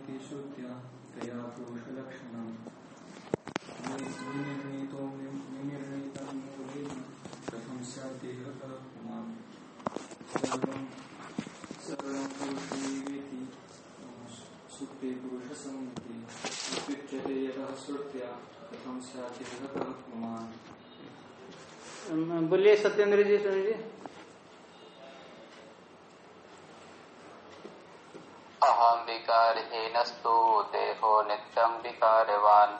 परमिति श्रुत्या तया पुरुषलक्षणम् विनिर्णीतो विनिर्णीतं मूलेन कथं स्याद्देहः पुमान् सर्वं सर्वं पुरुषैवेति सुप्ते पुरुषसंहिते उपयुज्यते यतः श्रुत्या कथं स्याद्देहः पुमान् बोलिए सत्येंद्र जी सुन जी। अहम विकारहीनस्तु देहो नित्यं विकारवान्।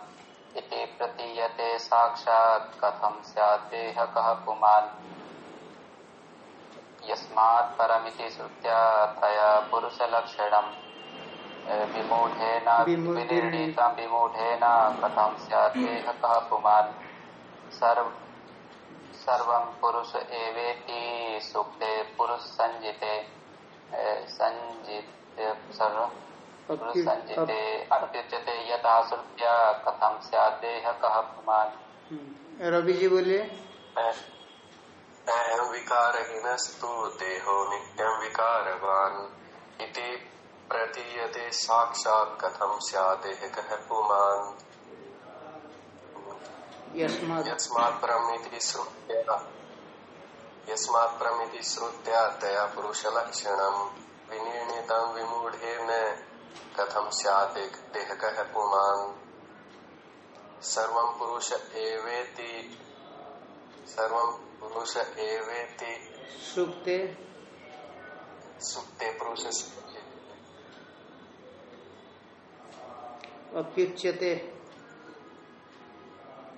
इति प्रतीयते साक्षात् कथं स्यात् देहकः पुमान्। यस्मात् परमिति श्रुत्या तया पुरुषलक्षणम् विमूढेन। विनिर्णीतं विमूढेन कथं स्यात् देहकः पुमान्। सर्व सर्वं पुरुष एवेति सुप्ते पुरुष संजिते रवि जी बोलिए अहम विकारहीनस्तु देहो नित्यं विकारवान् इति प्रतीयते साक्षात् कथं स्यादेहकः पुमान् यस्मात् यस्मात् प्रमिति श्रुत्या यस्मात् प्रमिति श्रुत्या तया पुरुषलक्षणम् विनिर्णीतं विमूढेन कथं स्यात् देहकः पुमान्। सर्वं पुरुष एवेति सर्वं पुरुष एवेति। सुप्ते। पुरुष अप्युच्यते।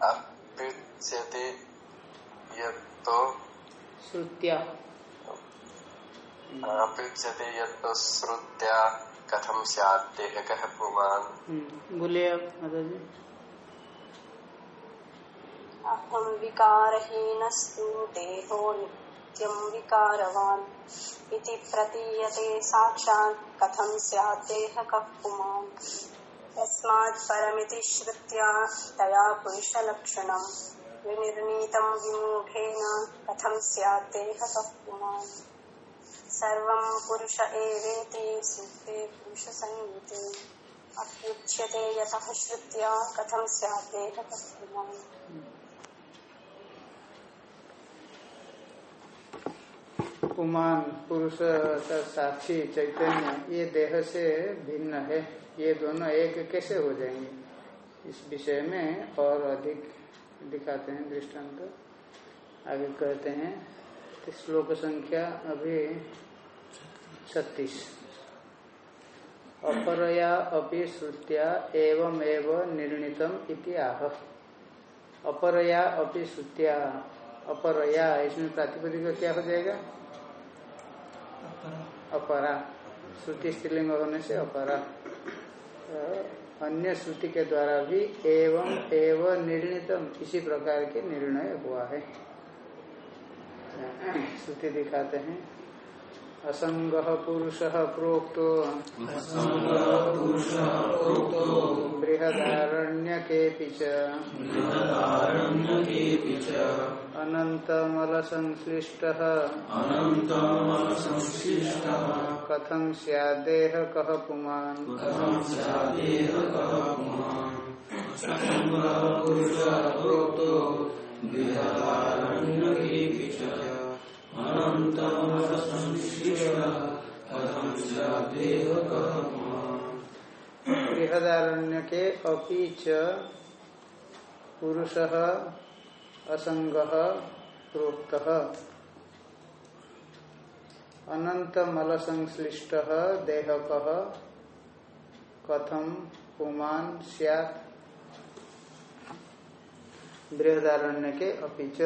अप्युच्यते यत्तो श्रुत्या। श्रुत्या कथं स्यात् देहकः पुमान्। हम्म, बोलिए आप माता जी अहं विकारहीनस्तु देहो नित्यं विकारवान् इति प्रतीयते साक्षात् कथं स्यात् देहकः पुमान्। यस्मात् परमिति श्रुत्या तया पुरुषलक्षणम् विनिर्णीतं विमूढेन कथं स्यात् देहकः पुमान्। सर्वं पुरुष एवेति सुप्ते पुरुषसंहिते अप्युच्यते यतः श्रुत्या कथं स्यात् पुरुष साक्षी चैतन्य, ये देह से भिन्न है, ये दोनों एक कैसे हो जाएँगे? इस विषय में और अधिक दिखाते हैं दृष्टांत। आगे कहते हैं, श्लोक संख्या अभी छत्तीस। अपरया अपि श्रुत्या एवं एवं निर्णितम इति आह। अपरया अपि श्रुत्या, अपरया, इसमें प्रातिपदिक क्या हो जाएगा? अपरा। श्रुति स्त्रीलिंग होने से अपरा। अन्य श्रुति के द्वारा भी एवं एवं निर्णितम, इसी प्रकार के निर्णय हुआ है। श्रुति दिखाते हैं। असंग पुरुष प्रोक्त। बृहदारण्य के अनंतमल संश्लिष्ट कथं स्यादेह कह पुमान? बृहदारण्य के अपि च पुरुष असंग प्रोक्त। अनंत संश्लिष्ट देहक कथम पुमान, सियात। बृहदारण्य के अपिच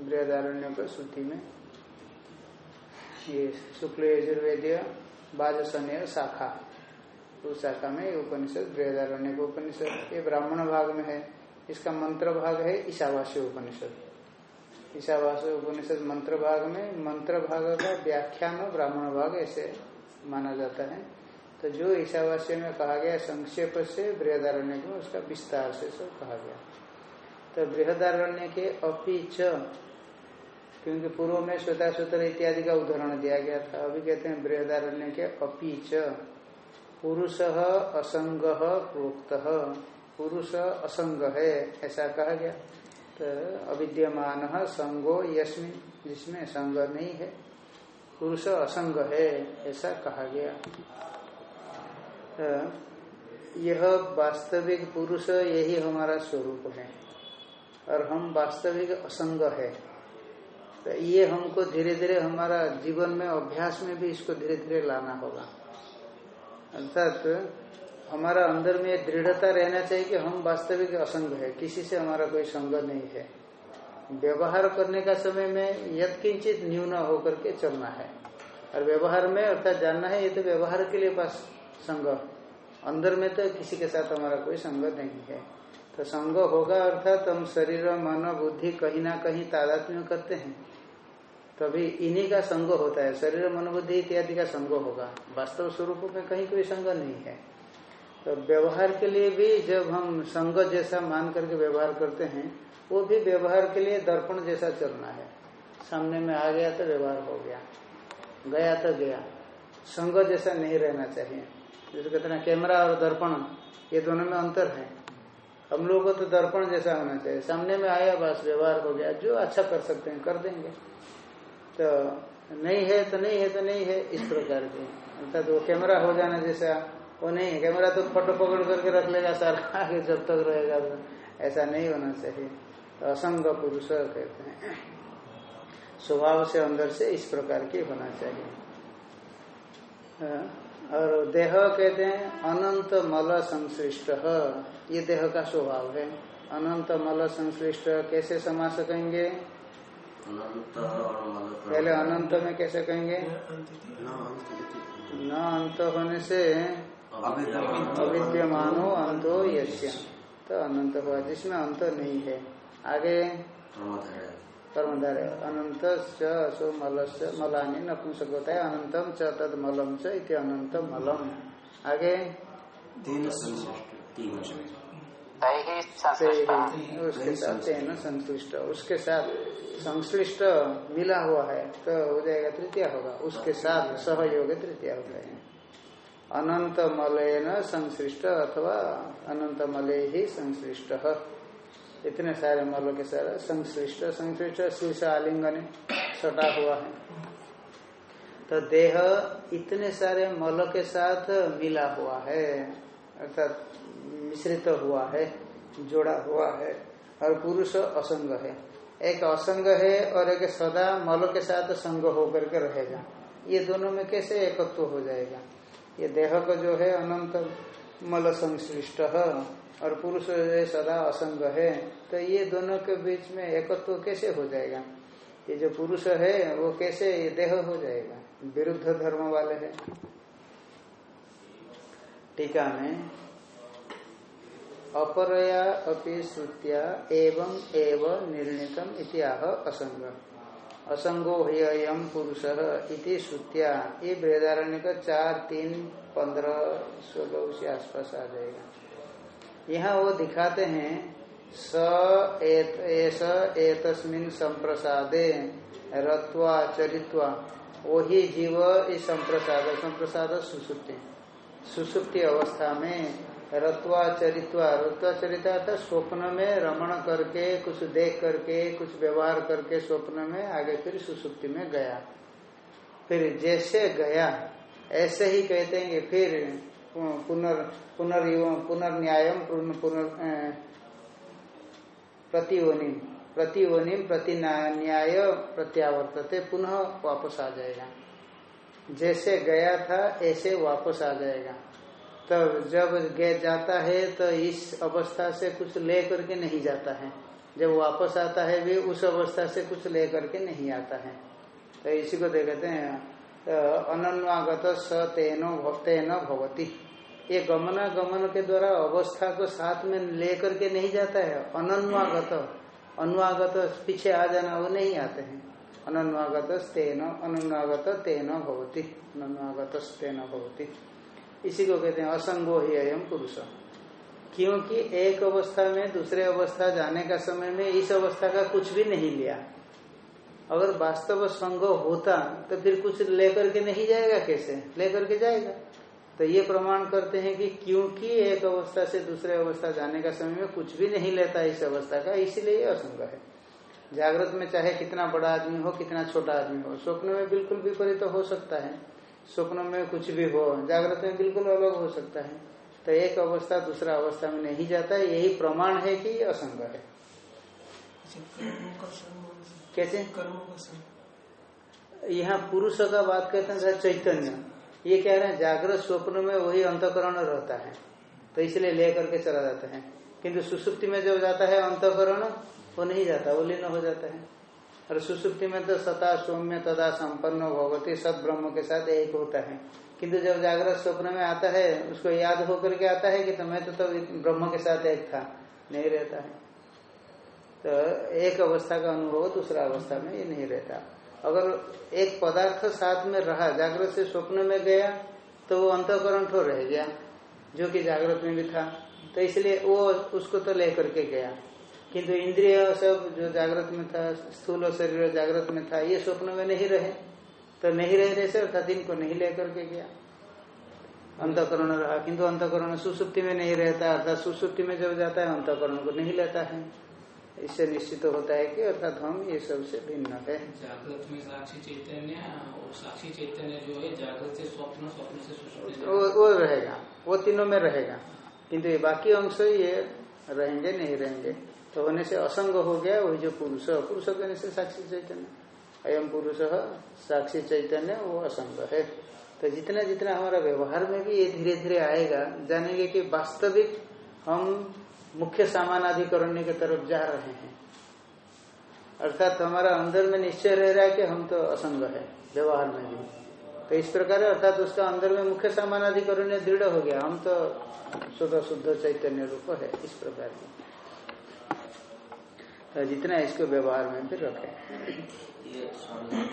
बृहदारण्य को श्रुति में ये शुक्ल यजुर्वेदीय बाजसनीय शाखा। उस शाखा में उपनिषद, बृहदारण्य उपनिषद, ये ब्राह्मण भाग में है। इसका मंत्र भाग है ईशावास्य उपनिषद। ईशावास्य उपनिषद मंत्र भाग में, मंत्र भाग का व्याख्यान ब्राह्मण भाग ऐसे माना जाता है। तो जो ईशावास्य में कहा गया संक्षेप से बृहदारण्य को, उसका विस्तार से सब कहा गया। तो बृहदारण्य के अपी क्योंकि पूर्व में श्वेता सूत्र इत्यादि का उदाहरण दिया गया था। अभी कहते हैं बृहदारण्य के अपी च पुरुष असंग प्रोक्त। पुरुष असंग है, ऐसा कहा गया। तो अविद्यमान संगो यस्मिन, जिसमें संग नहीं है। पुरुष असंग है, ऐसा कहा गया। तो यह वास्तविक पुरुष यही हमारा स्वरूप है। और हम वास्तविक असंग है। तो ये हमको धीरे धीरे हमारा जीवन में, अभ्यास में भी इसको धीरे धीरे लाना होगा। अर्थात हमारा अंदर में दृढ़ता रहना चाहिए कि हम वास्तविक असंग है, किसी से हमारा कोई संग नहीं है। व्यवहार करने का समय में यद किंचित न्यून होकर के चलना है। और व्यवहार में अर्थात जानना है, ये तो व्यवहार के लिए पास संग अंदर में तो किसी के साथ हमारा कोई संग नहीं है। तो संग होगा अर्थात हम शरीर मन बुद्धि कहीं ना कहीं तादात्म्य करते हैं। तभी इन्हीं का संग होता है। शरीर, मन, बुद्धि इत्यादि का संग होगा। वास्तव स्वरूप में कहीं कोई संग नहीं है। तो व्यवहार के लिए भी जब हम संग जैसा मान करके व्यवहार करते हैं, वो भी व्यवहार के लिए दर्पण जैसा चलना है। सामने में आ गया तो व्यवहार हो गया। गया तो गया। संग जैसा नहीं रहना चाहिए। जैसे कहते हैं कैमरा और दर्पण, ये दोनों में अंतर है। हम लोगों को तो दर्पण जैसा होना चाहिए। सामने में आया, बस व्यवहार हो गया। जो अच्छा कर सकते हैं, कर देंगे। तो नहीं है तो नहीं है तो नहीं है, इस प्रकार की। अर्थात वो कैमरा हो जाना जैसा, वो नहीं है। कैमरा तो फ़ोटो पकड़ करके रख लेगा, सारा आगे जब तक रहेगा तो। ऐसा नहीं होना चाहिए। तो असंग पुरुष कहते हैं। स्वभाव से अंदर से इस प्रकार की होना चाहिए। और देह कहते हैं अनंत मल संश्लिष्ट। ये देह का स्वभाव है। अनंत मल संश्लिष्ट कैसे समास कहेंगे पहले अनंत में कैसे कहेंगे? न अंत होने से अविद्यमानो अंतो यश्य तो अनंत हुआ जिसमें अंत नहीं है। आगे। कर्मधारे अनंत सो मल मलानी नपुंसक होता है अनंतम च तद मलम च इति अनंत मलम। आगे। उसके साथ तेन संश्लिष्ट उसके साथ संश्लिष्ट मिला हुआ है तो हो जाएगा तृतीय होगा। उसके साथ सहयोग तृतीय हो। जाएगा अनंत मलयन संश्लिष्ट अथवा अनंत मलय ही संश्लिष्ट इतने सारे मल के सारे संश्लिष्ट संश्लिष्ट शीर्ष आलिंगन सटा हुआ है। तो देह इतने सारे मल के साथ मिला हुआ है, अर्थात मिश्रित हुआ है, जोड़ा हुआ है, और पुरुष असंग है। एक असंग है और एक सदा मल के साथ संग होकर के रहेगा। ये दोनों में कैसे एकत्व हो जाएगा? ये देह का जो है अनंत मल संश्लिष्ट। और पुरुष सदा असंग है तो ये दोनों के बीच में एकत्व तो कैसे हो जाएगा? ये जो पुरुष है, वो कैसे देह हो जाएगा? विरुद्ध धर्म वाले है। टीका में, अपरया अपि श्रुत्या एवं एव निर्णितम इतिहाह असंग। असंगो ह्ययम पुरुष इति श्रुत्या। ये बृहदारण्य का चार, तीन, पंद्रह, सोलह, उसी आसपास आ जाएगा। यहाँ वो दिखाते हैं, स एत एतस्मिन संप्रसादे, रत्वा, चरित्वा, वही जीव इस संप्रसाद संप्रसाद सुसुप्ति। सुसुप्ति अवस्था में रत्वा, चरित्वा रत्वा चरित्वा था स्वप्न में रमण करके, कुछ देख करके, कुछ व्यवहार करके स्वप्न में आगे फिर सुसुप्ति में गया। फिर जैसे गया, ऐसे ही कहते हैं फिर पुनर् पुनर्युव पुनर्न्यायम पुनर् प्रतिवनिम। प्रतिवनिम प्रति न्याय प्रत्यावर्तते, पुनः वापस आ जाएगा। जैसे गया था, ऐसे वापस आ जाएगा। तब जब गे जाता है तो इस अवस्था से कुछ ले करके नहीं जाता है। जब वापस आता है, भी उस अवस्था से कुछ ले करके नहीं आता है। तो इसी को देखते हैं तो अनन्वागत स तेनो तेन भवती। ये गमना गमन के द्वारा अवस्था को साथ में लेकर के नहीं जाता है। अनन्वागत। अनुवागत पीछे आ जाना वो नहीं आते हैं। अनन्वागत तेन अनन्वागत तेन भवती। अनन्वागत तेन भवती। इसी को कहते हैं असंगो ही अयम पुरुष। क्योंकि एक अवस्था में दूसरे अवस्था जाने का समय में इस अवस्था का कुछ भी नहीं लिया। अगर वास्तव संग होता तो फिर कुछ लेकर के नहीं जाएगा कैसे? लेकर के जाएगा। तो ये प्रमाण करते हैं कि क्योंकि एक अवस्था से दूसरे अवस्था जाने का समय में कुछ भी नहीं लेता इस अवस्था का इसीलिए ये असंग है। जागृत में चाहे कितना बड़ा आदमी हो कितना छोटा आदमी हो स्वप्न में बिल्कुल विपरीत तो हो सकता है। स्वप्न में कुछ भी हो जागृत में बिल्कुल अलग हो सकता है। तो एक अवस्था दूसरा अवस्था में नहीं जाता है यही प्रमाण है कि असंग है। कैसे? यहाँ पुरुष का बात कहते हैं चैतन्य। ये कह रहे हैं जागृत स्वप्न में वही अंतकरण रहता है। तो इसलिए लेकर के चला जाता है। किंतु सुसुप्ति में जब जाता है अंतकरण वो नहीं जाता वो लीन हो जाता है। और सुसुप्ति में तो सता सौम्य तथा संपन्न भगवती सद ब्रह्म के साथ एक होता है। किंतु जब जागृत स्वप्न में आता है उसको याद होकर के आता है कि तो मैं तो, तो ब्रह्म के साथ एक था नहीं रहता है। तो एक अवस्था का अनुभव दूसरा अवस्था में ये नहीं रहता। अगर एक पदार्थ साथ में रहा, जागृत से स्वप्न में गया तो वो अंतकरण ठो रह गया, जो कि जागृत में भी था। तो इसलिए वो उसको तो लेकर के गया। किंतु इंद्रिय सब जो जागृत में था, स्थूल शरीर जागृत में था, ये स्वप्न में नहीं रहे। तो नहीं रहे रहे से अर्थात इनको नहीं लेकर के गया। अंतकरण रहा, किंतु अंतकरण सुसुप्ति में नहीं रहता, अर्थात सुसुप्ति में जब जाता है, अंतकरण को नहीं लेता है। इससे निश्चित होता है कि अर्थात हम ये सबसे भिन्न है। जागृत में साक्षी चैतन्य और साक्षी चैतन्य जो है जागृत से स्वप्न स्वप्न से सुषुप्ति वो, वो रहेगा वो तीनों में रहेगा। किंतु ये बाकी अंश ये रहेंगे नहीं रहेंगे। तो होने से असंग हो गया वही जो पुरुष पुरुष कहने से साक्षी चैतन्य। अयम पुरुष साक्षी चैतन्य वो असंग है। तो जितना जितना हमारा व्यवहार में भी ये धीरे धीरे आएगा जानेंगे कि वास्तविक हम मुख्य सामानाधिकरण्य की तरफ़ जा रहे हैं। अर्थात हमारा अंदर में निश्चय रह रहा है कि हम तो असंग है व्यवहार में भी। तो इस प्रकार अर्थात उसका अंदर में मुख्य सामानाधिकरण्य दृढ़ हो गया। हम तो शुद्ध शुद्ध चैतन्य रूप है इस प्रकार की। तो जितना इसको व्यवहार में भी रखे।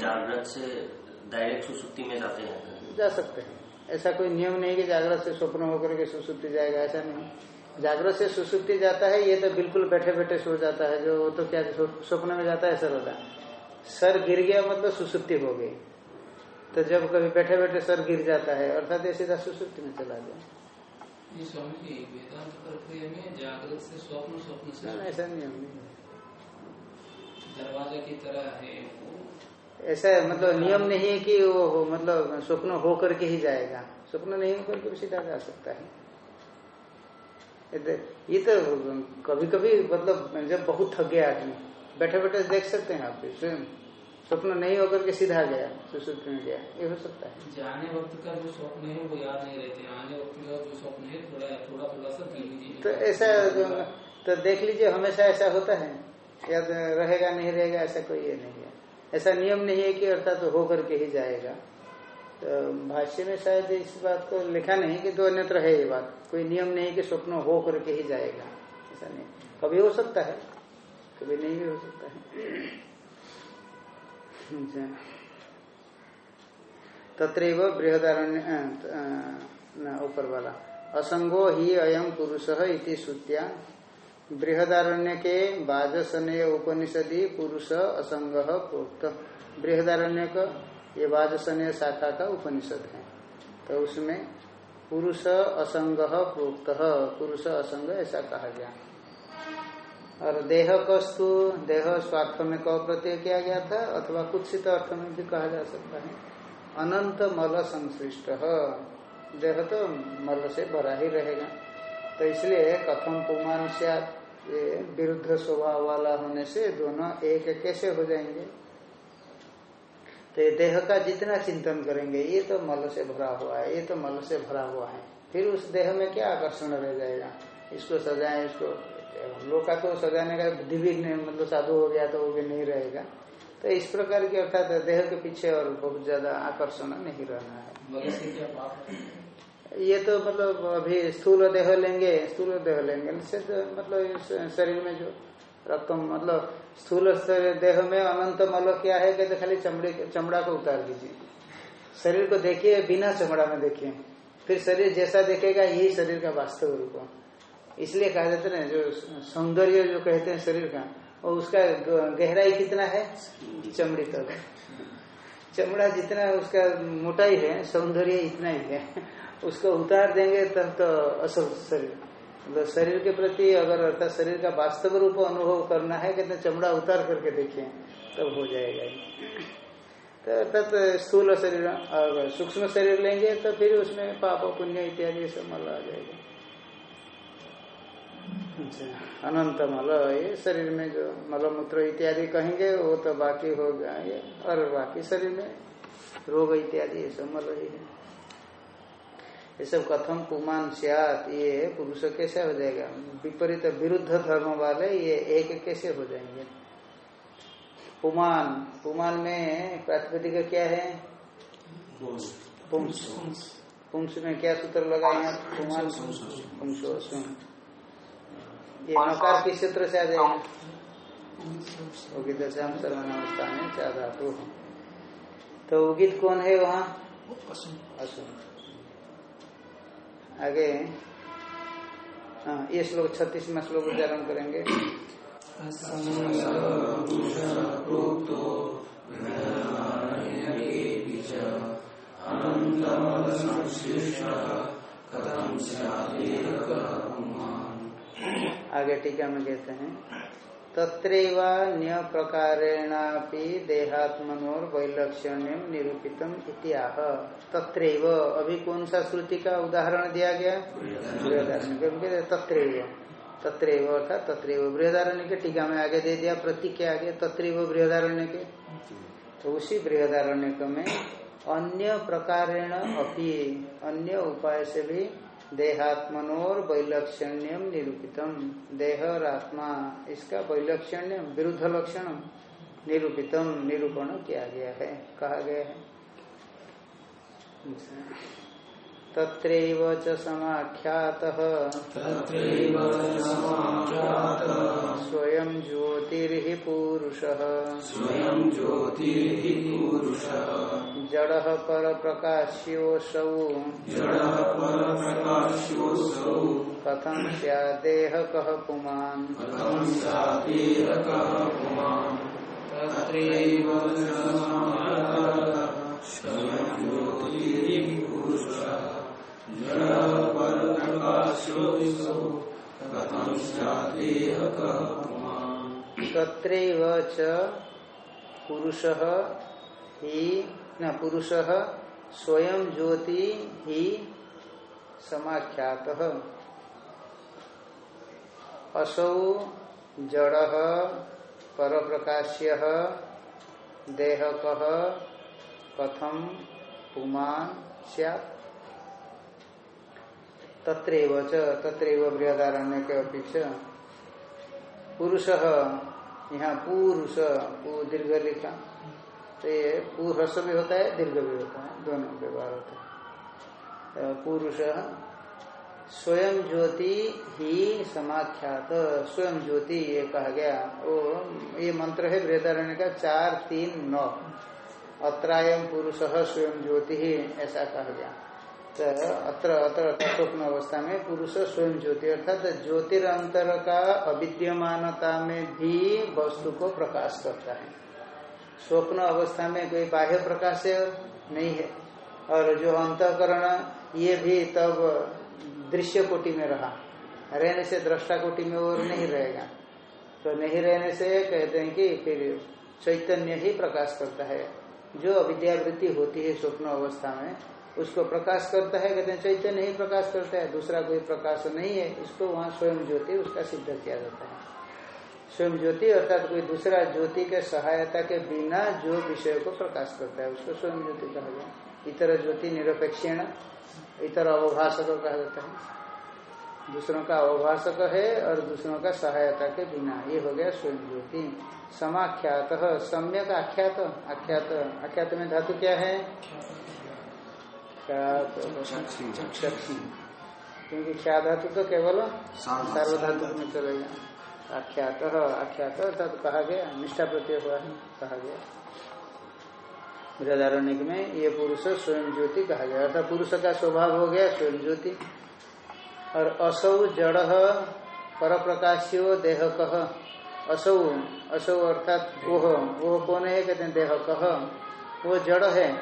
जागृत से डायरेक्ट सुसुप्ति में जाते हैं। जा सकते हैं। ऐसा कोई नियम नहीं कि जागृत से स्वप्न होकर के सुसुप्ति जाएगा ऐसा नहीं। जागृत से सुसुप्ति जाता है ये तो बिल्कुल बैठे बैठे सो जाता है जो तो क्या स्वप्न में जाता है सर होता सर गिर गया मतलब सुसुप्ति हो गई। तो जब कभी बैठे बैठे सर गिर जाता है अर्थात ये सीधा सुसुप्ति में चला गया। स्वामी जी वेदांत प्रक्रिया में जागृत से स्वप्न स्वप्न से ऐसा नहीं दरवाज़ा की तरह है ऐसा मतलब नियम नहीं है कि वो मतलब स्वप्न हो करके ही जाएगा। स्वप्न नहीं होकर के भी सीधा जा सकता है। ये तो कभी कभी मतलब जब बहुत थक गया आदमी बैठे बैठे देख सकते हैं आप स्वयं स्वप्न नहीं होकर के सीधा गया सुसुप्ति में गया ये हो सकता है। जाने वक्त का जो स्वप्न है वो याद नहीं रहते आने वक्त का जो स्वप्न है थोड़ा थोड़ा थोड़ा सा तो ऐसा तो देख लीजिए हमेशा ऐसा होता है। या तो रहेगा नहीं रहेगा ऐसा कोई ये नहीं है। ऐसा नियम नहीं है कि अर्थात तो हो करके ही जाएगा। तो भाष्य में शायद इस बात को लिखा नहीं कि तो अन्यत्र है ये बात। कोई नियम नहीं कि स्वप्न हो करके ही जाएगा। ऐसा नहीं। कभी हो सकता है। कभी नहीं भी हो सकता है। अच्छा। तत्रैव बृहदारण्य ऊपर वाला असंगो ही अयम पुरुष इति श्रुत्या। बृहदारण्य के वाजसनय उपनिषदि पुरुष असंग प्रोक्त। बृहदारण्य का ये वाजसनय शाखा का उपनिषद है। तो उसमें पुरुष असंग प्रोक्त, पुरुष असंग ऐसा कहा गया। और देह कस्तु, देह स्वार्थ में कौ प्रत्यय किया गया था, अथवा कुत्सित अर्थ में भी कहा जा सकता है। अनंत मल संश्लिष्ट देह तो मल से भरा ही रहेगा। तो इसलिए कथम पुमान से विरुद्ध स्वभाव वाला होने से दोनों एक कैसे हो जाएँगे? तो ये देह का जितना चिंतन करेंगे ये तो मल से भरा हुआ है ये तो मल से भरा हुआ है। फिर उस देह में क्या आकर्षण रह जाएगा? इसको सजाएँ इसको हम लोग का तो सजाने का बुद्धि भी नहीं मतलब साधु हो गया तो वो भी नहीं रहेगा। तो इस प्रकार की अर्थात देह के पीछे और बहुत ज़्यादा आकर्षण नहीं रहना है। से है? ये तो मतलब अभी स्थूल देह लेंगे स्थूल देह लेंगे। इससे तो मतलब शरीर में जो रकम मतलब स्थूल देह में अनंत मल क्या है कहते खाली चमड़े चमड़ा को उतार दीजिए। शरीर को देखिए, बिना चमड़ा में देखिए। फिर शरीर जैसा देखेगा, यही शरीर का वास्तव रूप इसलिए कहा जाता है जो सौंदर्य जो कहते हैं शरीर का, और उसका गहराई कितना है? चमड़ी तक। चमड़ा जितना उसका मोटाई है, सौंदर्य इतना ही है। उसको उतार देंगे तब तो असल शरीर। मतलब शरीर के प्रति अगर अर्थात शरीर का वास्तव रूप अनुभव करना है, कहते चमड़ा उतार करके देखिए तब हो जाएगा तो अर्थात स्थूल शरीर अगर सूक्ष्म शरीर लेंगे तो फिर उसमें पाप, पुण्य इत्यादि सब मल आ जाएगा। अच्छा अनंत मल, ये शरीर में जो मलमूत्र इत्यादि कहेंगे, वो तो बाकी हो गया और बाकी शरीर में रोग इत्यादि ये सब मल ही है। ये सब कथम पुमान सियात ये पुरुष कैसे हो जाएगा? विपरीत विरुद्ध धर्म वाले ये एक कैसे हो जाएँगे? पुमान पुमान में प्रातिपदिक क्या है? पुंस। पुंस में क्या सूत्र लगा यहाँ? पुमान। पुंसो ये नकार किस सूत्र से आ जाएगा? उगित हम सर्वनावस्था में चाह धातु तो उगित कौन है वहाँ? असुन आगे हाँ। ये श्लोक छत्तीसवा श्लोक उच्चारण करेंगे। आगे टीका में कहते हैं। तत्रैव न्य प्रकारेणापि देहात्मनोर वैलक्षण्यम निरूपितम तत्रैव। अभी कौन सा श्रुति का उदाहरण दिया गया? तत्रैव। तत्रैव अर्थात तत्रैव। बृहदारण्य के टीका में आगे दे दिया, प्रतीक के आगे, तत्रैव बृहदारण्य के। तो उसी बृहदारण्य में अन्य प्रकारेण अपि, अन्य उपाय से भी देहात्मनोर वैलक्षण्यम निरूपितम देह और आत्मा इसका वैलक्षण्य विरुद्ध लक्षण निरूपितम निरूपण किया गया है, कहा गया है। तत्रैव च समाख्यातः। स्वयं ज्योतिर्हि पुरुषः। स्वयं ज्योतिर्हि पुरुषः। जडः परप्रकाश्योऽसौ। कथं स्यादेह कः पुमान्। कथं स्यादेरकः पुमान्। तत्रैव स्वयं ज्योतिर्हि पुरुषः। च पुरुषः ही, न, पुरुषः स्वयं ज्योति ही समाख्यातः। असौ जड़ः, परप्रकाश्यः, देहकः कथम पुमान तत्रैव च, तत्रैव बृहदारण्य के अपेक्षा। पुरुष, यहाँ पुरुष दीर्घ लिखा तो ये पुरुष भी होता है दीर्घ भी होता है, दोनों व्यवहार होते हैं। तो पुरुष, स्वयं ज्योति ही समाख्यात। स्वयं ज्योति ये कहा गया। वो ये मंत्र है बृहदारण्य का चार, तीन, नौ। अत्रायम पुरुष स्वयं ज्योति ही, ऐसा कहा गया। तो अत्र अत्र स्वप्न अवस्था में पुरुष स्वयं ज्योति, अर्थात ज्योतिरंतर का अविद्यमानता में भी वस्तु को प्रकाश करता है। स्वप्न अवस्था में कोई बाह्य प्रकाश नहीं है। और जो अंतकरण, ये भी तब दृश्य कोटि में रहा। रहने से दृष्टा कोटि में और नहीं रहेगा। तो नहीं रहने से कहते हैं कि फिर चैतन्य ही प्रकाश करता है। जो अविद्यावृत्ति होती है स्वप्न अवस्था में उसको प्रकाश करता है, कहते हैं, चैतन्य ही प्रकाश करता है, दूसरा कोई प्रकाश नहीं है, इसको वहाँ स्वयं ज्योति उसका सिद्ध किया जाता है। स्वयं ज्योति अर्थात कोई दूसरा ज्योति के सहायता के बिना जो विषय को प्रकाश करता है, उसको स्वयं ज्योति कहा गया इतर ज्योति निरपेक्षण, इतर अवभाषक कहा जाता है। दूसरों का अवभाषक है और दूसरों का सहायता के बिना, ये हो गया स्वयं ज्योति। समाख्यात, सम्यक आख्यात आख्यात आख्यात में धातु क्या है? क्योंकि ख्या धातु तो केवल सार्वधातु में चलेगा आख्यात आख्यात अर्थात कहा गया, निष्ठा प्रत्यय हुआ है, कहा गया। बृहदारण्य में ये पुरुष स्वयं ज्योति कहा गया। अर्थात पुरुष का स्वभाव हो गया स्वयं ज्योति। और असौ जड़ पर प्रकाश्यो देह कह असौ असौ अर्थात वह वो कौन है? कहते हैं देह कह वो जड़ है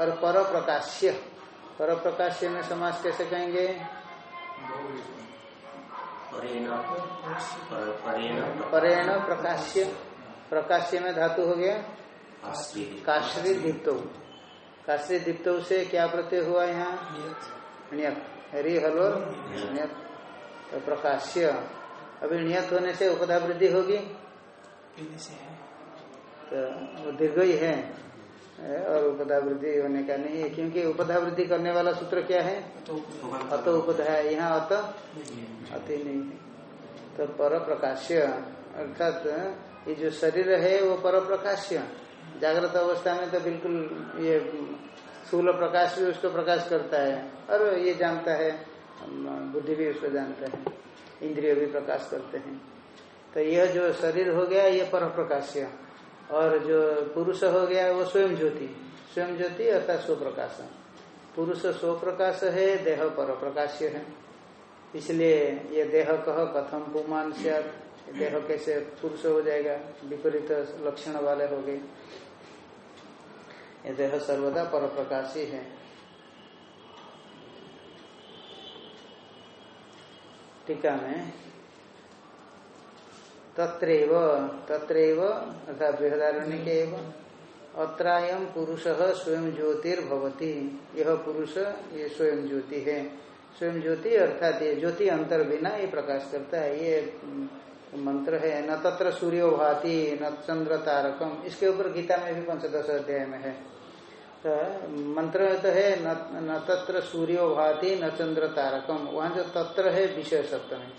और पर प्रकाश्य पर प्रकाश्य में समास कैसे कहेंगे? परेण पर- परेण परेण प्रकाश्य प्रकाश्य में धातु हो गया। काश्री दीप्तो। काश्री दीप्तो। से क्या प्रत्यय हुआ यहाँ? नियत। हरि हलो नियत। तो प्रकाश्य। अभी नियत होने से उपधा वृद्धि होगी? तो वो दीर्घ ही है। और उपधा वृद्धि होने का नहीं है, क्योंकि उपधा वृद्धि करने वाला सूत्र क्या है? अत उपधा यहाँ अत अति नहीं है। तो पर प्रकाश्य अर्थात ये जो शरीर है, वो पर प्रकाश्य जागृत अवस्था में तो बिल्कुल ये स्थूल प्रकाश भी उसको प्रकाश करता है, और ये जानता है, बुद्धि भी उसको जानता है, इंद्रिय भी प्रकाश करते हैं। तो यह जो शरीर हो गया, ये पर प्रकाश्य और जो पुरुष हो गया वो स्वयं ज्योति। स्वयं ज्योति अर्थात स्वप्रकाश पुरुष स्वप्रकाश है, देह पर प्रकाश्य है। इसलिए ये देह कह कथम पुमान देह कैसे पुरुष हो जाएगा? विपरीत लक्षण वाले हो गए। ये देह सर्वदा पर प्रकाशी है। टीका में तत्रैव तत्रैव अर्थात बृहदारण्य के एवं अत्रायम पुरुष स्वयं ज्योतिर्भवती। यह पुरुष ये स्वयं ज्योति है। स्वयं ज्योति अर्थात ये ज्योति अंतर बिना ये प्रकाश करता है। ये मंत्र है न तत्र सूर्यो भाति न चंद्र तारकम। इसके ऊपर गीता में भी पंचदश अध्याय में है? तो मंत्र तो है न, तत्र सूर्यो भाति न चंद्र तारकम। वहाँ जो तत्र है विषय सप्तमी।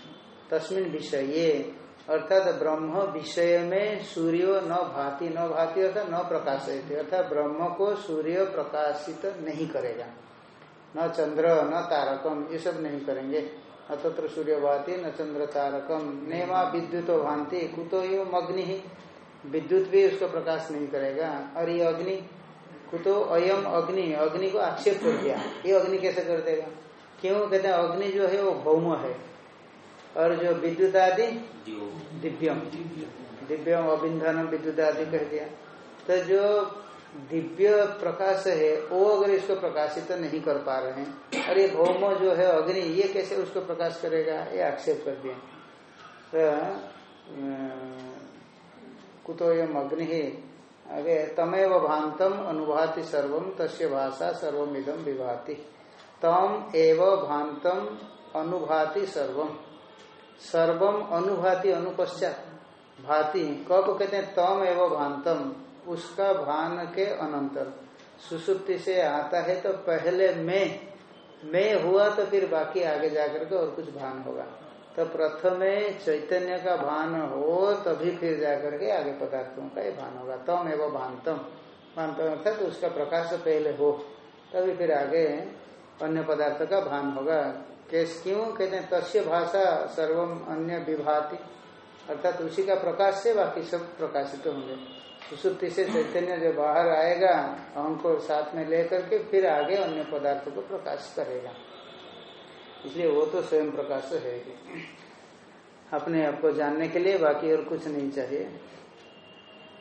तस्मिन विषय ये अर्थात ब्रह्म विषय में सूर्य न भाति न भाति अर्थात न प्रकाशित, अर्थात ब्रह्म को सूर्य प्रकाशित नहीं करेगा। न चंद्र, न तारकम, ये सब नहीं करेंगे। न तत्र सूर्य भाति, न चंद्र तारकम। नेमा विद्युत भांति कुतो एवं अग्नि ही। विद्युत भी उसको प्रकाश नहीं करेगा। और ये अग्नि, कुतो अयम अग्नि अग्नि को आक्षेप कर दिया। ये अग्नि कैसे कर देगा? क्यों? कहते हैं अग्नि जो है वो भौम है। और जो विद्युत आदि दिव्यम। दिव्यम अबिंधनम विद्युत आदि कह दिया। तो जो दिव्य प्रकाश है वो अगर इसको प्रकाशित तो नहीं कर पा रहे हैं। और ये भौम जो है अग्नि ये कैसे उसको प्रकाश करेगा? ये आक्षेप कर दिया। तो कुतो यम अग्नि ही। आगे तमेव भांतम अनुभाति सर्वम तस्य भाषा सर्वम इदम विभाति। तम एव भांतम अनुभाति सर्वम सर्वम अनुभाति अनुपश्चात। भाति, कब कहते हैं, तम एवं भांतम उसका भान के अनंतर। सुसुप्ति से आता है तो पहले मैं मैं हुआ तो फिर बाकी आगे जाकर के और कुछ भान होगा। तो प्रथमे चैतन्य का भान हो, तभी फिर जाकर के आगे पदार्थों का ये भान होगा। तम एवं भांतम भांतम अर्थात उसका प्रकाश पहले हो, तभी फिर आगे अन्य पदार्थ का भान होगा। क्यों? कहते हैं, तस्य भाषा सर्वम अन्य विभाति। अर्थात उसी का प्रकाश से बाकी सब प्रकाशित तो होंगे। सुसुप्ति से चैतन्य जो बाहर आएगा अहम साथ में लेकर के फिर आगे अन्य पदार्थों को प्रकाश करेगा। इसलिए वो तो स्वयं प्रकाश है अपने आप को जानने के लिए बाकी और कुछ नहीं चाहिए।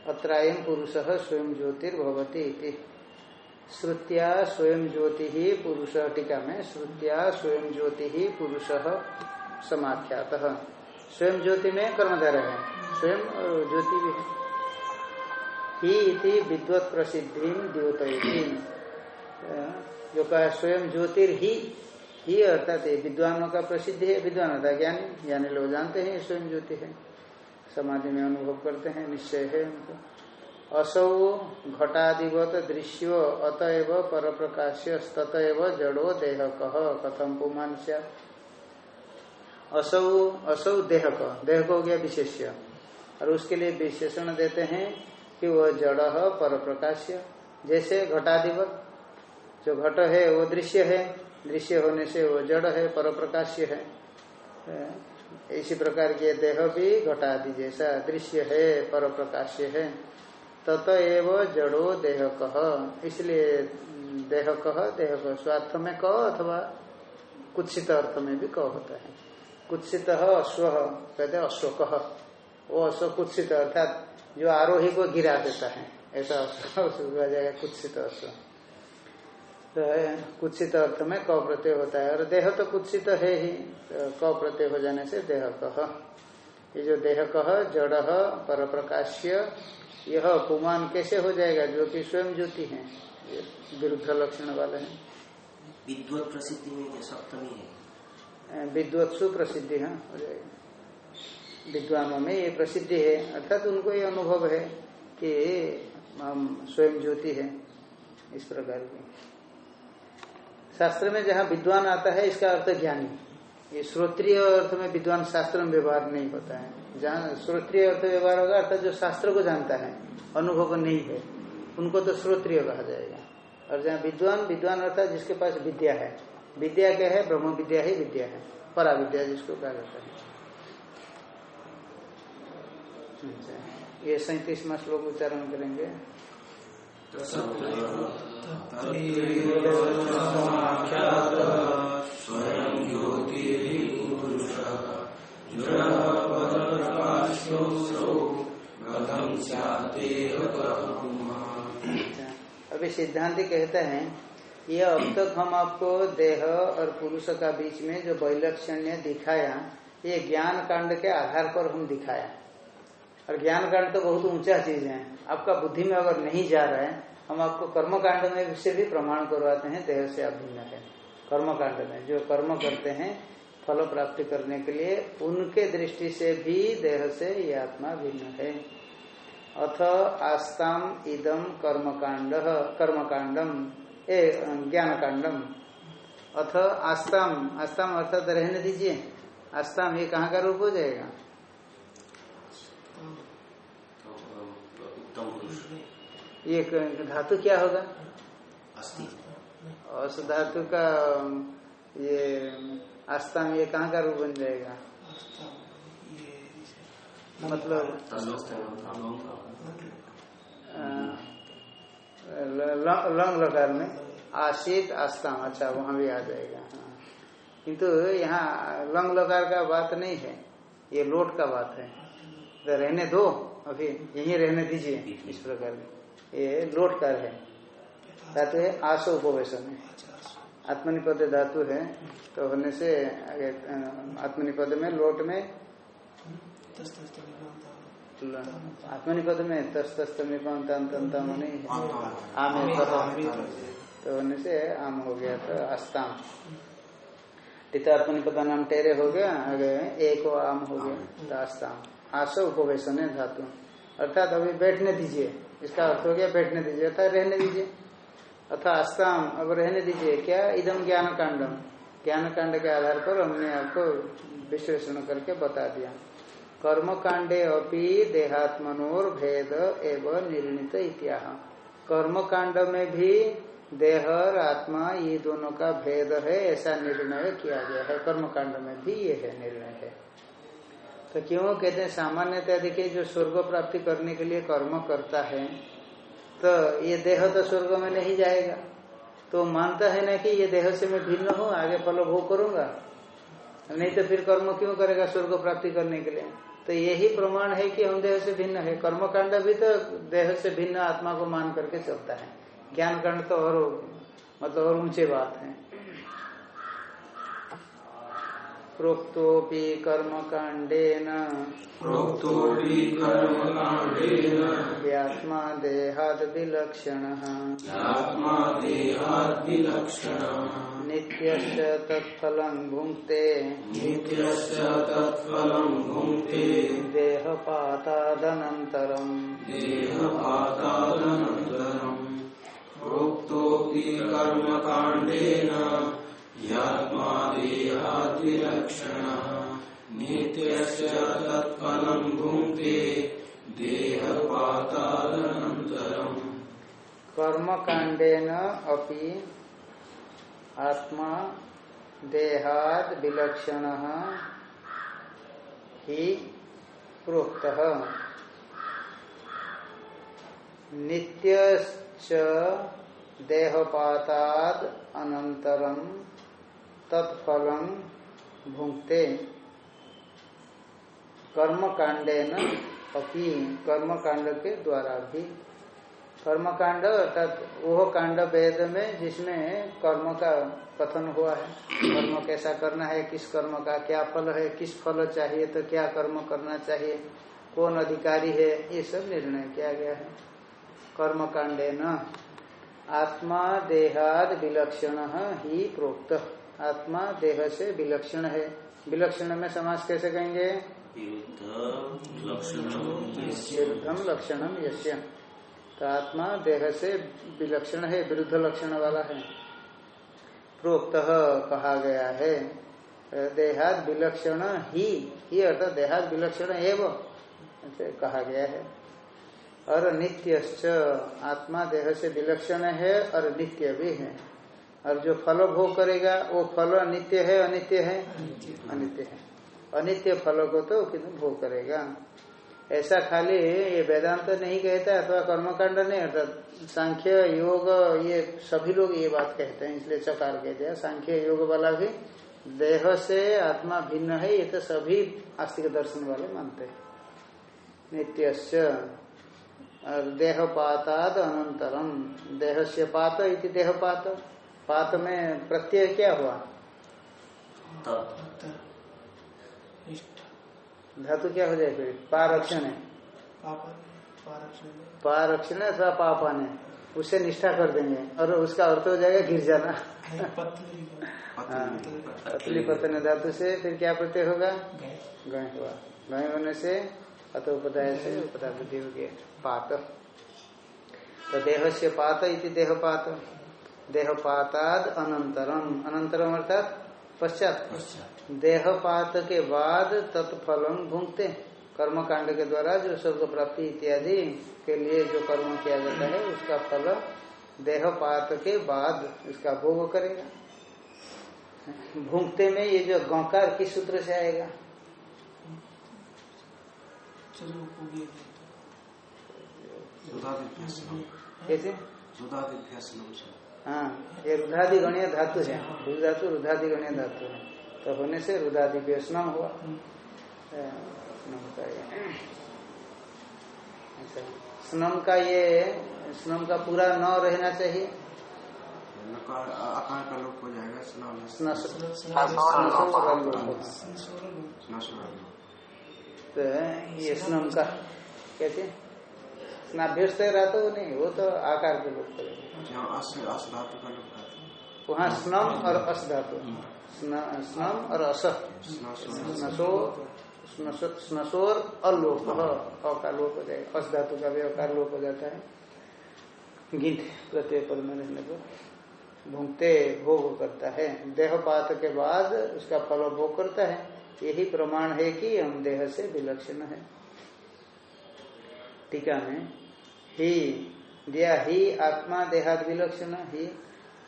अत्रायम पुरुष स्वयं ज्योतिर्भवती श्रुत्या स्वयं ज्योति ही पुरुष टीका में श्रुत्या स्वयं ज्योति ही पुरुष समाख्यात। स्वयं ज्योति में कर्मधारय है। स्वयं ज्योति भी है। ही इति विद्वत प्रसिद्धि द्योतयती जो कहा स्वयं ज्योतिर ही ही अर्थात विद्वानों का प्रसिद्ध है, विद्वान है ज्ञानी ज्ञानी लोग जानते हैं स्वयं ज्योति है। समाधि में अनुभव करते हैं, निश्चय है उनको। असौ घटादिवत दृश्यो अतएव पर प्रकाश्य ततएव जड़ो देह कह कथम पुमान असौ असौ देह का देह को हो गया विशेष्य। और उसके लिए विशेषण देते हैं कि वह जड़ पर प्रकाश्य जैसे घटादिवत, जो घट है, वो दृश्य है। दृश्य होने से वो जड़ है पर प्रकाश्य है। इसी प्रकार के देह भी घटादि जैसा दृश्य है पर प्रकाश्य है। तत एव जड़ो देह कह इसलिए देह कह देह कह स्वार्थ में कह अथवा कुत्सित अर्थ में भी कह होता है। कुत्सित अश्व, कहते अश्व कह वो अश्व कुत्सित, अर्थात जो आरोही को गिरा देता है। ऐसा अश्व जाएगा, कुत्सित अश्व। तो कुत्सित अर्थ में क प्रत्यय होता है। और देह तो कुत्सित है ही तो क प्रत्यय हो जाने से देह कह ये जो देह कह जड़ पर प्रकाश्य यह पुमान कैसे हो जाएगा? जो कि स्वयं ज्योति है। विरुद्ध लक्षण वाले हैं। विद्वत प्रसिद्धि में सप्तमी है। विद्वत्सु प्रसिद्धि है हो जाएगी। विद्वानों में ये प्रसिद्धि है। अर्थात उनको ये अनुभव है कि हम स्वयं ज्योति है इस प्रकार की। शास्त्र में जहाँ विद्वान आता है इसका अर्थ ज्ञानी। ये श्रोत्रिय अर्थ में विद्वान शास्त्र में व्यवहार नहीं होता है। जहाँ श्रोत्रिय अर्थ व्यवहार होगा अर्थात जो शास्त्र को जानता है अनुभव नहीं है उनको तो श्रोत्रिय कहा जाएगा। और जहाँ विद्वान विद्वान अर्थात जिसके पास विद्या है विद्या क्या है? ब्रह्म विद्या ही विद्या है परा विद्या जिसको कहा जाता है। अच्छा, ये सैतीसवा श्लोक उच्चारण करेंगे स्वयं ज्योतिपुरुषः जडपदप्रकाशोऽसौ कथं स्यादेह अच्छा, अभी सिद्धांति कहते हैं, ये अब तक हम आपको देह और पुरुष का बीच में जो वैलक्षण्य दिखाया, ये ज्ञान कांड के आधार पर हम दिखाया। और ज्ञान कांड तो बहुत ऊँचा चीज़ है। आपका बुद्धि में अगर नहीं जा रहा है, हम आपको कर्म कांड में से भी प्रमाण करवाते हैं, देह से अभिन्न है। कर्म कांड में, जो कर्म करते हैं, फल प्राप्ति करने के लिए, उनके दृष्टि से भी देह से ये आत्मा भिन्न है। अथ आस्ताम इदम कर्मकांड, कर्मकांडम, ए ज्ञान कांडम अथ आस्ताम आस्ताम अर्थात रहने दीजिए। आस्ताम ये कहाँ का रूप हो जाएगा तो अम, उत्तम पुरुष ये धातु क्या होगा? अस्थि। औस धातु का ये आस्ताम ये कहाँ का रूप बन जाएगा? मतलब लंग लकार में आशित आस्ताम अच्छा वहाँ भी आ जाएगा हाँ। किंतु यहाँ लंग लकार का बात नहीं है ये लोट का बात है। तो रहने दो अभी यहीं रहने दीजिए इस प्रकार की ये लोट कार है। धातु है आसो उपवेशन है। आत्मनिपद धातु है तो होने से आगे आत्मनिपद में लोट में आत्मनिपद में तस तस तमिपंतम नहीं है। आम है। कह। तो होने से आम हो गया तो अस्ताम। टितात्मनिपद नाम टेरे हो गया आगे एक आम हो गया तो आस्ताम आसो उपवेशन है धातु। अर्थात अभी बैठने दीजिए। इसका अर्थ हो गया बैठने दीजिए अर्थात रहने दीजिए। अथा आस्ताम अब रहने दीजिए। क्या इदम ज्ञान कांडम ज्ञान कांड के आधार पर हमने आपको विश्लेषण करके बता दिया। कर्म कांडे अपि देहात्मनोर भेद एवं निर्णित इतिहा कर्म कांड में भी देह और आत्मा, ये दोनों का भेद है, ऐसा निर्णय किया गया है। कर्म कांड में भी ये है, निर्णय है। तो क्यों कहते हैं सामान्यतः देखिए, जो स्वर्ग प्राप्ति करने के लिए कर्म करता है तो ये देह तो स्वर्ग में नहीं जाएगा। तो मानता है ना कि ये देह से मैं भिन्न हूँ, आगे फल भोग करूँगा। नहीं तो फिर कर्म क्यों करेगा स्वर्ग प्राप्ति करने के लिए? तो यही प्रमाण है कि हम देह से भिन्न है। कर्मकांड भी तो देह से भिन्न आत्मा को मान करके चलता है। ज्ञान कांड तो और मतलब और ऊँचे बात है। प्रोक्तोपि कर्म कांडेन प्रोक्तोऽपि कर्मकाण्डेन। व्यात्मा देहाद विलक्षण। आत्मा देहाद्विलक्षणः नित्यश्च तत्फलं भुङ्क्ते। नित्यश्च तत्फलं भुङ्क्ते। देहपातादनन्तरम्। देहपातादनन्तरम्। प्रोक्तोऽपि कर्मकाण्डेन। ह्यात्मा देहाद्विलक्षणः नित्यश्च तत्फलं भुङ्क्ते देहपातादनन्तरम् कर्म अपि आत्मा देहाद विलक्षण ही प्रोक्त। नित्यश्च देहपाताद अनंतरम तत्फलम भुंक्ते कर्म कांडेन अपि कर्म कांड के द्वारा भी। कर्म कांड अर्थात वह कांड वेद में जिसमें कर्म का कथन हुआ है। कर्म कैसा करना है, किस कर्म का क्या फल है, किस फल चाहिए तो क्या कर्म करना चाहिए, कौन अधिकारी है, ये सब निर्णय किया गया है। कर्म कांडे न आत्मा देहाद विलक्षण ही प्रोक्त। आत्मा देह से विलक्षण है। विलक्षण में समास कैसे कहेंगे? विरुद्धम लक्षणम यश्य तो आत्मा देह से विलक्षण है, विरुद्ध लक्षण वाला है। प्रोक्त कहा गया है, देहाद विलक्षण ही ही अर्थात देहाद विलक्षण एवं कहा गया है। और नित्यश्च आत्मा देह से विलक्षण है और नित्य भी है। और जो फल भोग करेगा, वो फल अनित्य है अनित्य है? अनित्य है। अनित्य फल को तो किन्तु भोग करेगा? ऐसा खाली ये वेदांत तो नहीं कहता, अथवा कर्मकांड नहीं अर्थात सांख्य योग, ये सभी लोग ये बात कहते हैं, इसलिए चकार कहते हैं। सांख्य योग वाला भी देह से आत्मा भिन्न है, ये तो सभी आस्तिक दर्शन वाले मानते हैं। नित्यस्य। और देहपाताद अनंतरम। देह से पात इति देहपात। पात में प्रत्यय क्या हुआ? धातु क्या हो जाए फिर? पारक्षण है। पारक्षण अथवा पापन है? उससे निष्ठा कर देंगे और उसका अर्थ हो जाएगा गिर जाना। हाँ, पतली पतन धातु से फिर क्या प्रत्यय होगा? गय। हुआ। गय होने से अतोपदाय से उपदा बुद्धि हो गया। पात। तो देह से पात इति देहपात। देहपाताद अनंतरम अनंतरम अर्थात पश्चात। देहपात के बाद तत्फलम भूंगते। कर्म कांड के द्वारा जो स्वर्ग प्राप्ति इत्यादि के लिए जो कर्म किया जाता है उसका फल देहपात के बाद उसका भोग करेगा। भूंगते में ये जो गौकार किस सूत्र से आएगा? कैसे? हाँ ये रुधादि गणीय धातु है। रुध धातु रुधादि गणीय धातु है। तो होने से रुधादि व्यसनम हुआ। स्नम का ये। अच्छा स्नम का ये स्नम का पूरा न रहना चाहिए। आकार का लोप हो जाएगा। तो ये स्नम का कैसे स्नाभ्यस्त रहता वो नहीं वो तो आकार के लोप करेगा जहाँ अस धातु का है। वहाँ स्नम और अस धातु। स्नम और अस। स्नसो। स्नसो- स्नसोर अलोप अ का लोप हो जाएगा। अस धातु का भी अकार लोप हो जाता है। गिंत प्रत्यय पद में रहने पर भूंगते भोग करता है। देहपात के बाद उसका फल भोग करता है। यही प्रमाण है कि हम देह से विलक्षण है। टीका में ही दिया, ही आत्मा देहाद विलक्षण, ही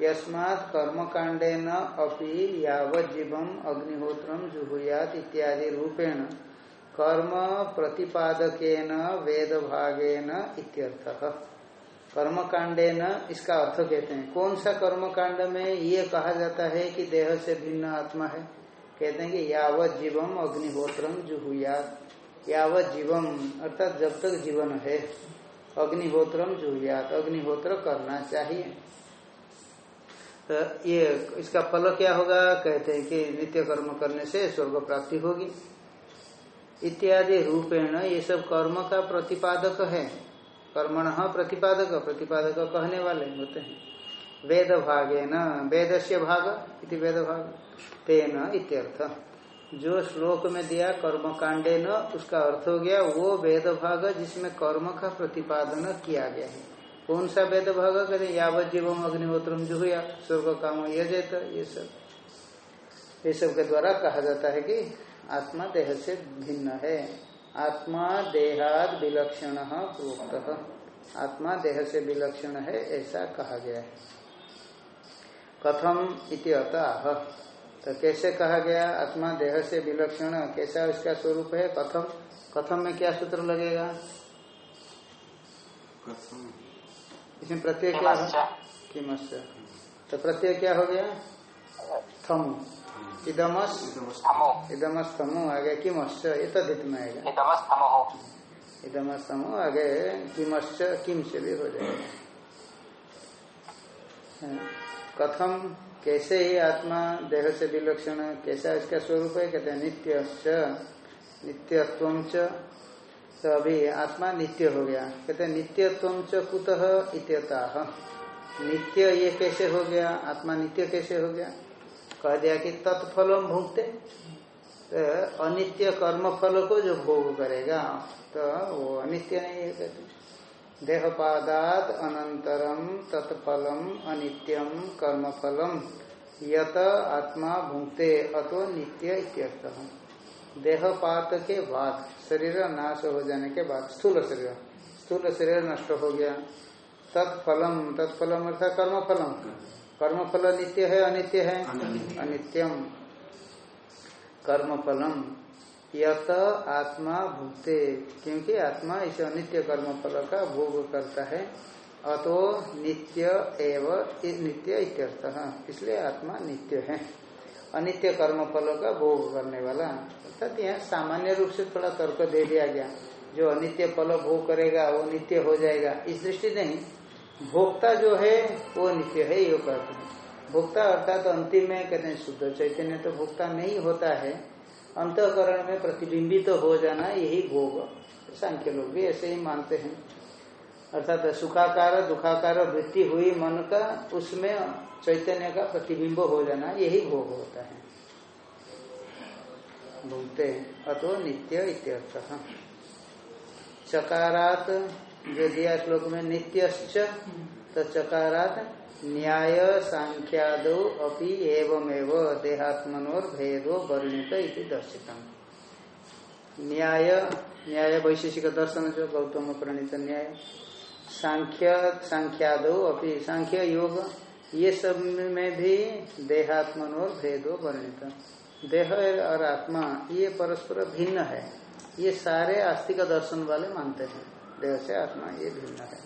यस्मात् कर्म कांडे न अपि यावत जीवम जुहुयात इत्यादि रूपेण, कर्म प्रतिपादकेन वेद भागेन इत्यर्थः। कर्म कांडे न इसका अर्थ कहते हैं। कौन सा कर्म कांड में ये कहा जाता है कि देह से भिन्न आत्मा है? कहते हैं कि यावत जीवम अग्निहोत्रम जुहुयात। यावत जीवम, अर्थात जब तक जीवन है। अग्निहोत्रम जुहुयात अग्निहोत्र करना चाहिए। तो ये इसका फल क्या होगा? कहते हैं कि नित्य कर्म करने से स्वर्ग प्राप्ति होगी। इत्यादि रूपेण ये सब कर्म का प्रतिपादक है। कर्मण प्रतिपादक प्रतिपादक कहने वाले होते हैं। वेद भागे न वेद से भाग इति वेद भाग तेन इत्यर्थ। जो श्लोक में दिया कर्म कांडे न, उसका अर्थ हो गया, वो वेद भाग जिसमें कर्म का प्रतिपादन किया गया है। कौन सा वेद भाग कहते यावत जीवम अग्निहोत्रम स्वर्ग काम यजेत, ये सब। ये सब के द्वारा कहा जाता है कि आत्मा देह से भिन्न है। आत्मा देहाद विलक्षण प्रोक्त। आत्मा देह से विलक्षण है, ऐसा कहा गया है। कथम इति अतः। तो कैसे कहा गया? आत्मा देह से विलक्षण। कैसा उसका स्वरूप है? कथम। कथम में क्या सूत्र लगेगा? इसमें प्रत्यय क्या है? किमस्य तो प्रत्यय क्या हो गया? थम। इदमस। थमो इदमस थमो आगे किमस्य ये तदित में आएगा। इदमस्तमो। इदमस्तम। आगे किमश्च। किम से भी हो जाएगा। कथम। कैसे ही आत्मा, देह से विलक्षण, कैसा इसका स्वरूप है? कहते हैं नित्य नित्यत्व तो अभी आत्मा नित्य हो गया। कहते हैं नित्यत्व च कुतः इत्यता। नित्य ये कैसे हो गया? आत्मा नित्य कैसे हो गया? कह दिया कि तत्फलम भुगते तो अनित्य कर्म फल को जो भोग करेगा तो वो अनित्य नहीं है कहते। देहपादात अनंतरम तत्फलम अनित्यम कर्मफलम यत आत्मा भुगते अतो नित्य इत्यर्थ। देहपात के बाद शरीर नाश हो जाने के बाद स्थूल शरीर। स्थूल शरीर नष्ट हो गया। तत्फलम तत्फलम अर्थात कर्मफलम। कर्मफल नित्य है अनित्य है? अनित्यम। कर्मफलम। यत आत्मा भुगते क्योंकि आत्मा इस अनित्य कर्मफल का भोग करता है। अतो नित्य एव नित्य इत्यर्थ। इसलिए आत्मा नित्य है। अनित्य कर्म फल का भोग करने वाला। अर्थात यहाँ सामान्य रूप से थोड़ा तर्क दे दिया गया। जो अनित्य फल भोग करेगा, वो नित्य हो जाएगा। इस दृष्टि नहीं। भोक्ता जो है, वो नित्य है, ये कहते हैं। भोक्ता अर्थात तो अंतिम में कहते हैं शुद्ध। चैतन्य तो भोक्ता नहीं होता है। अंतकरण में प्रतिबिंबित तो हो जाना यही भोग। सांख्य लोग भी ऐसे ही मानते हैं। अर्थात सुखाकार, दुखाकार वृत्ति हुई मन का, उसमें चैतन्य का प्रतिबिंब हो जाना यही भोग होता है। भोगते अतो नित्य इत्यर्थ। चकारात जो दिया श्लोक में नित्यश्च तो चकारात न्याय सांख्यादो अपि एवमेव देहात्मनोर भेदो वर्णित इति न्याय न्याय वैशेषिक दर्शन जो गौतम प्रणीत न्याय। सांख्य, सांख्यादो अपि, सांख्य योग, ये सब में भी देहात्मनोर भेदो वर्णित देह और आत्मा, ये परस्पर भिन्न है। ये सारे आस्तिक दर्शन वाले मानते हैं। देह से आत्मा ये भिन्न है।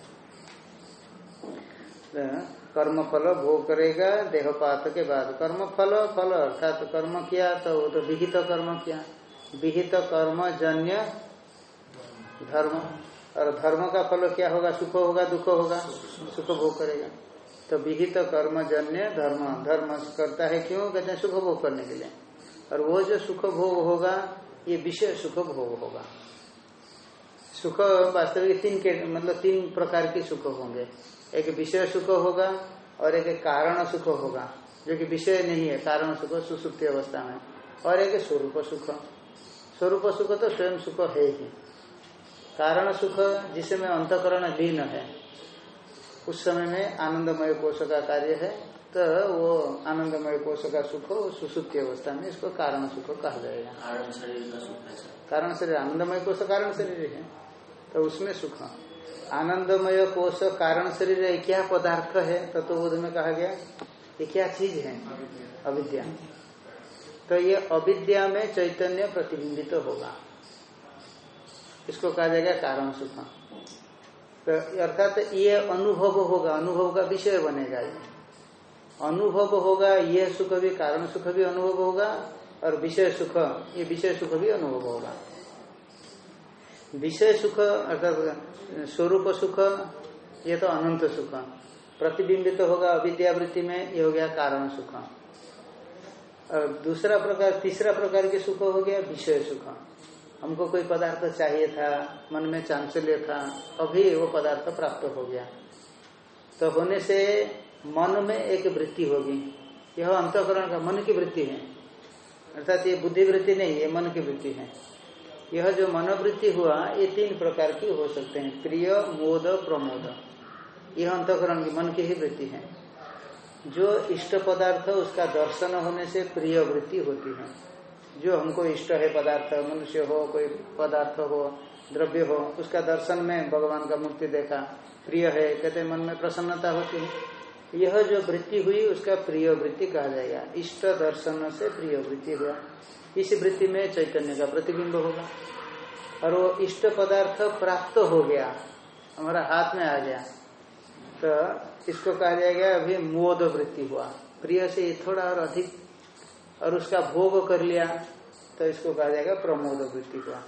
कर्म फल भोग करेगा, देहपात के बाद कर्म फल फल अर्थात तो कर्म किया तो वो तो विहित कर्म किया। विहित कर्म जन्य धर्म। और धर्म का फल क्या होगा? सुख होगा, दुख होगा? सुख भोग करेगा। तो विहित कर्म जन्य धर्म। धर्म करता है क्यों? कहते हैं सुख भोग करने के लिए। और वो जो सुख भोग होगा, ये विषय सुख भोग होगा। सुख वास्तविक तीन के मतलब तीन प्रकार के सुख होंगे। एक विषय सुख होगा और एक कारण सुख होगा जो कि विषय नहीं है कारण सुख सुसुप्ति अवस्था में और एक स्वरूप सुख। स्वरूप सुख तो स्वयं सुख है ही। कारण सुख जिसमें अंतकरण लीन है उस समय में आनंदमय कोष का कार्य है तो वो आनंदमय कोष का सुख सुसुप्ति अवस्था में इसको कारण सुख कहा जाएगा। कारण शरीर आनंदमय कोष कारण शरीर है तो उसमें सुख। आनंदमय कोष कारण शरीर है, क्या पदार्थ है? तत्वबोध में कहा गया, ये क्या चीज़ है? अविद्या। तो ये अविद्या में चैतन्य प्रतिबिंबित तो होगा। इसको कहा जाएगा कारण सुख। तो अर्थात ये अनुभव होगा, अनुभव का विषय बनेगा अनुभव होगा ये सुख भी, कारण सुख भी अनुभव होगा, और विषय सुख, ये विषय सुख भी अनुभव होगा। विषय सुख अर्थात स्वरूप सुख, ये तो अनंत सुख। प्रतिबिंबित तो होगा अविद्यावृत्ति में, ये हो गया कारण सुख। और दूसरा प्रकार, तीसरा प्रकार के सुख हो गया विषय सुख। हमको कोई पदार्थ चाहिए था, मन में चांचल्य था अभी वो पदार्थ प्राप्त हो गया। तो होने से मन में एक वृत्ति होगी। यह अंतकरण का मन की वृत्ति है। अर्थात ये बुद्धि वृत्ति नहीं, ये मन की वृत्ति है। यह जो मनोवृत्ति हुआ, ये तीन प्रकार की हो सकते हैं। प्रिय मोद, प्रमोद। यह अंतकरण की, मन की ही वृत्ति है। जो इष्ट पदार्थ, उसका दर्शन होने से प्रिय वृत्ति होती है। जो हमको इष्ट है पदार्थ, मनुष्य हो, कोई पदार्थ हो, द्रव्य हो, उसका दर्शन में भगवान का मूर्ति देखा, प्रिय है, कहते मन में प्रसन्नता होती है। यह जो वृत्ति हुई, उसका प्रिय वृत्ति कहा जाएगा। इष्ट दर्शन से प्रिय वृत्ति हुआ। इस वृत्ति में चैतन्य का प्रतिबिंब होगा। और वो इष्ट पदार्थ प्राप्त हो गया, हमारा हाथ में आ गया तो इसको कहा जाएगा अभी मोद वृत्ति हुआ। प्रिय से थोड़ा और अधिक, और उसका भोग कर लिया तो इसको कहा जाएगा प्रमोद वृत्ति हुआ।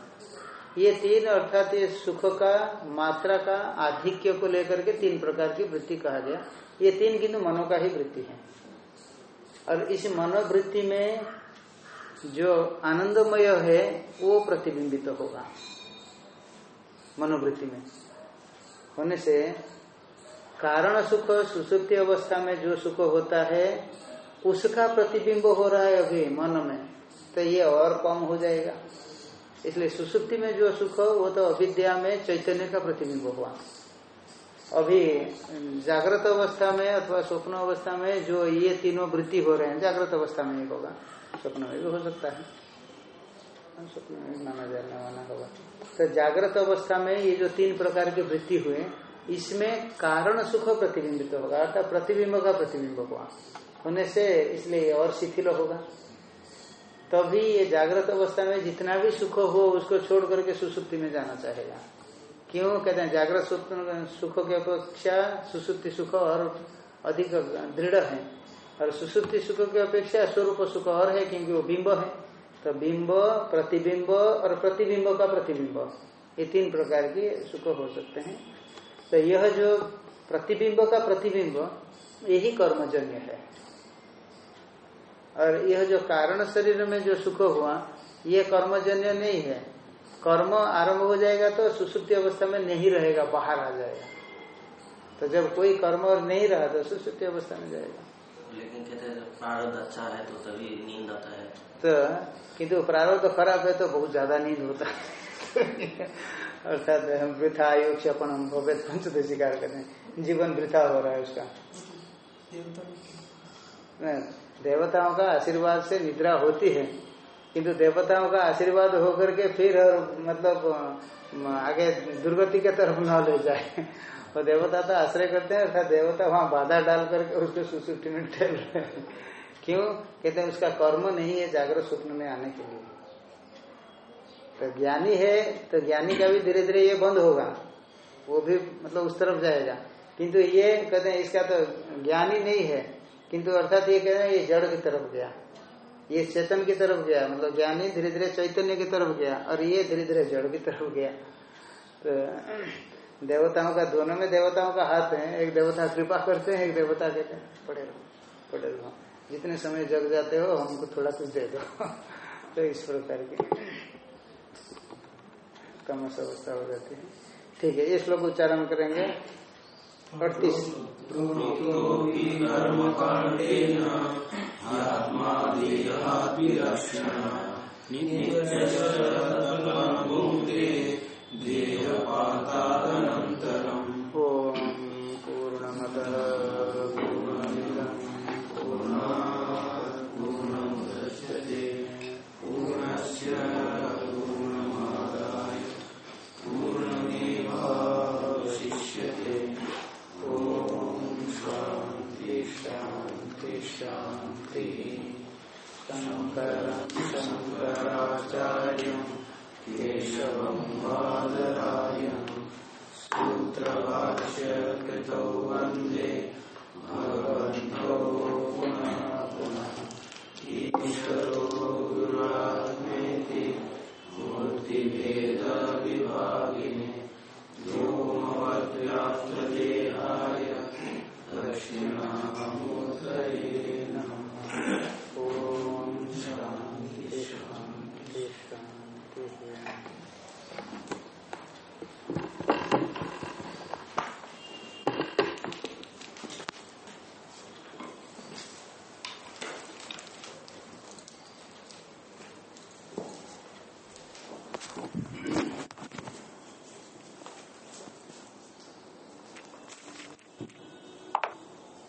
ये तीन, अर्थात ये सुख का, मात्रा का, आधिक्य को लेकर के तीन प्रकार की वृत्ति कहा गया। ये तीन किंतु मनो का ही वृत्ति है। और इस मनोवृत्ति में जो आनंदमय है, वो प्रतिबिंबित तो होगा मनोवृत्ति में। होने से कारण सुख, सुसुप्ति अवस्था में जो सुख होता है, उसका प्रतिबिंब हो रहा है अभी मन में तो ये और कम हो जाएगा। इसलिए सुसुप्ति में जो सुख, वो तो अविद्या में चैतन्य का प्रतिबिंब हुआ। अभी जागृत अवस्था में अथवा स्वप्न अवस्था में जो ये तीनों वृत्ति हो रहे हैं, जागृत अवस्था में एक होगा। स्वप्न में भी हो सकता है। स्वप्न में माना जाना, माना होगा। तो जागृत अवस्था में ये जो तीन प्रकार की वृत्ति हुए, इसमें कारण सुख प्रतिबिंबित तो होगा, अर्थात प्रतिबिंब का प्रतिबिंब हुआ। होने से इसलिए और शिथिल होगा। तभी ये जागृत अवस्था में जितना भी सुख हो, उसको छोड़ करके सुसुप्ति में जाना चाहेगा। क्यों? कहते हैं, जागृत सुख की अपेक्षा सुसुप्ति सुख और अधिक दृढ़ है। और सुसुप्ति सुख की अपेक्षा स्वरूप सुख और है क्योंकि वो बिंब है। तो बिंब, प्रतिबिंब और प्रतिबिंब का प्रतिबिंब। ये तीन प्रकार के सुख हो सकते हैं। तो यह जो प्रतिबिंब का प्रतिबिंब यही कर्मजन्य है। और यह जो कारण शरीर में जो सुख हुआ, ये कर्मजन्य नहीं है। कर्म आरंभ हो जाएगा तो सुसुप्ति अवस्था में नहीं रहेगा, बाहर आ जाएगा। तो जब कोई कर्म और नहीं रहा तो सुसुप्ति अवस्था में जाएगा। लेकिन कहते हैं प्रारब्ध अच्छा है तो तभी नींद आता है। तो किंतु प्रारब्ध खराब है तो बहुत ज़्यादा नींद होता है। अर्थात हम वृथा आयु क्षपण हम भव्य पंचदशी कार्य करते हैं। जीवन वृथा हो रहा है उसका। देवताओं का आशीर्वाद से निद्रा होती है किंतु देवताओं का आशीर्वाद होकर के फिर और मतलब आगे दुर्गति के तरफ़ न ले जाए। और देवता तो आश्रय करते हैं अर्थात देवता वहाँ बाधा डाल करके उसको सुसुप्ति में ठहर रहे क्यों? कहते हैं उसका कर्म नहीं है जागृत स्वप्न में आने के लिए। तो ज्ञानी है तो ज्ञानी का भी धीरे धीरे ये बंद होगा। वो भी मतलब उस तरफ़ जाएगा। किंतु ये कहते हैं, इसका तो ज्ञानी नहीं है। किंतु अर्थात ये कहते हैं, ये जड़ की तरफ़ गया। ये चेतन की तरफ़ गया। मतलब ज्ञानी धीरे धीरे चैतन्य की तरफ़ गया और ये धीरे धीरे जड़ की तरफ़ गया। तो देवताओं का, दोनों में देवताओं का हाथ है, एक देवता कृपा करते हैं, एक देवता कहते हैं, पढ़े रहो पढ़े रहो, जितने समय जग जाते हो, हमको थोड़ा कुछ दे दो। तो इस प्रकार की कमस अवस्था हो जाती है। ठीक है, ये श्लोक उच्चारण करेंगे। अड़तीस। ओम